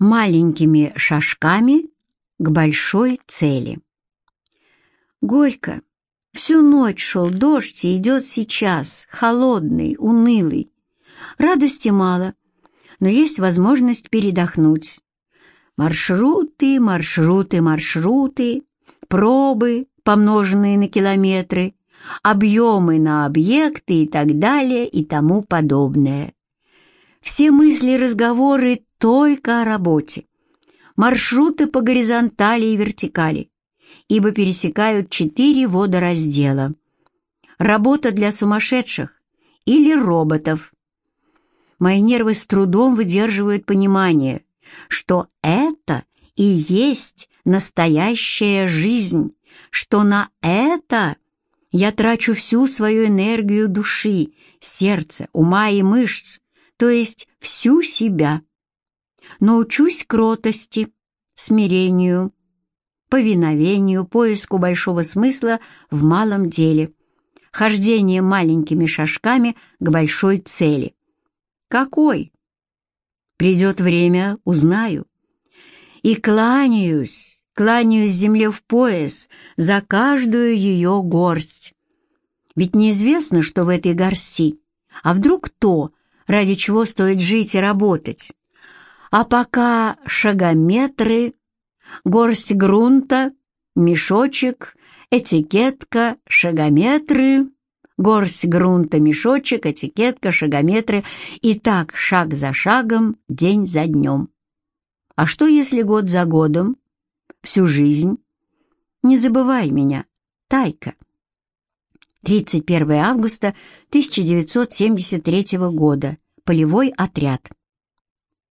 маленькими шажками к большой цели. Горько. Всю ночь шел дождь и идет сейчас, холодный, унылый. Радости мало, но есть возможность передохнуть. Маршруты, маршруты, маршруты, пробы, помноженные на километры, объемы на объекты и так далее и тому подобное. Все мысли разговоры только о работе. Маршруты по горизонтали и вертикали, ибо пересекают четыре водораздела. Работа для сумасшедших или роботов. Мои нервы с трудом выдерживают понимание, что это и есть настоящая жизнь, что на это я трачу всю свою энергию души, сердца, ума и мышц, то есть всю себя. Но учусь кротости, смирению, повиновению, поиску большого смысла в малом деле, хождение маленькими шажками к большой цели. Какой? Придет время, узнаю. И кланяюсь, кланяюсь земле в пояс за каждую ее горсть. Ведь неизвестно, что в этой горсти, а вдруг то, ради чего стоит жить и работать. А пока шагометры, горсть грунта, мешочек, этикетка, шагометры, горсть грунта, мешочек, этикетка, шагометры и так шаг за шагом, день за днем. А что, если год за годом, всю жизнь? Не забывай меня, Тайка. 31 августа 1973 года. Полевой отряд.